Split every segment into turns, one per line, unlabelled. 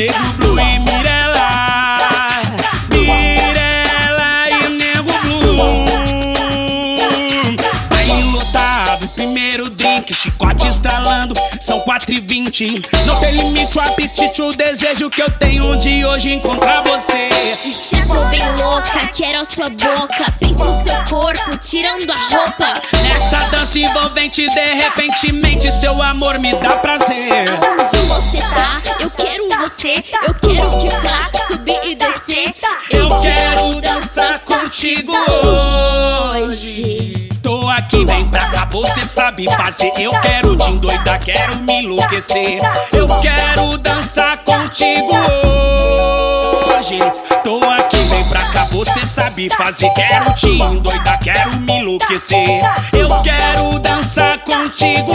Nego Blue e Mirella. Mirella e Nego Blue. Tá Aí lotado, primeiro drink, chicote estralando. São quatro e vinte Não tem limite o apetite, o desejo que eu tenho de hoje encontrar você.
Já tô bem louca, quero a sua boca. Penso o seu corpo, tirando a roupa.
Nessa dança envolvente, de repente, mente, Seu amor me dá prazer.
Contigo
hoje. Tô aqui, vem pra cá, você sabe fazer. Eu quero te endoidar, quero me enlouquecer. Eu quero dançar contigo hoje. Tô aqui, vem pra cá, você sabe fazer. Quero te endoidar, quero me enlouquecer. Eu quero dançar contigo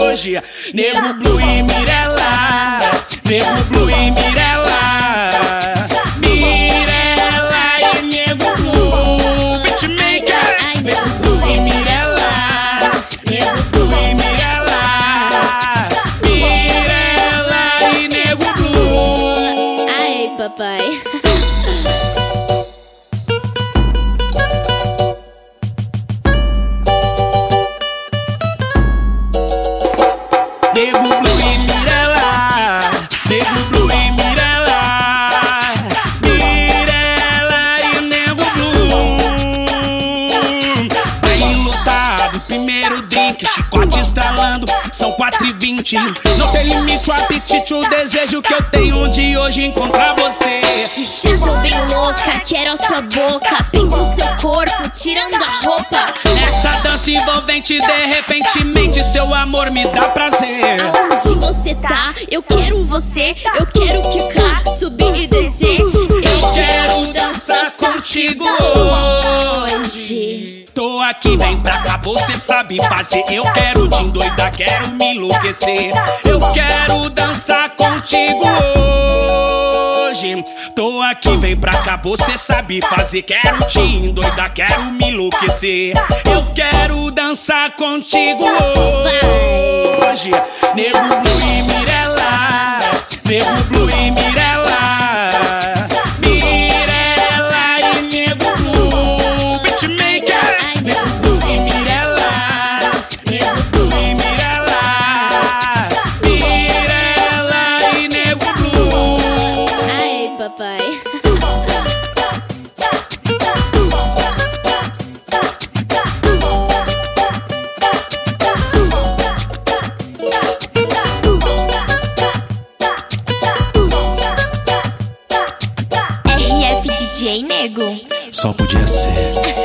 hoje. Nego Blue e Mirella. Nego Blue e Mirella
Bye.
Chicote estralando, são 4 e 20 Não tem limite o apetite, o desejo que eu tenho de hoje encontrar você.
Já tô bem louca, quero a sua boca. Penso o seu corpo, tirando a roupa.
Nessa dança envolvente, de repentemente Seu amor me dá prazer.
Onde você tá? Eu quero você Eu quero quicar, subir e descer
Tô aqui, vem pra cá, você sabe fazer. Eu quero te endoidar, quero me enlouquecer. Eu quero dançar contigo hoje. Tô aqui, vem pra cá, você sabe fazer. Quero te endoidar, quero me enlouquecer. Eu quero dançar contigo hoje. Nego
papai. RF DJ Nego.
Só podia ser